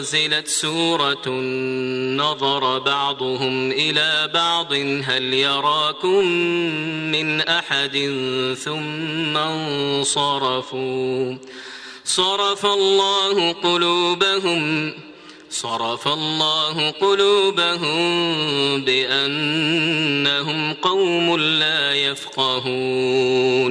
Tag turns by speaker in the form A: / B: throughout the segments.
A: أنزلت سورة نظر بعضهم إلى بعض هل يراكم من أحد؟ ثم انصرفوا. صرف الله قلوبهم صرف الله قلوبهم بأنهم قوم لا يفقهون.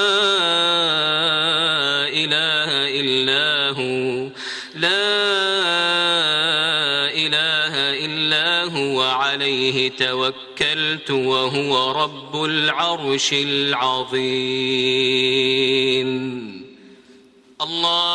A: إلا هو عليه توكلت وهو رب العرش العظيم.
B: الله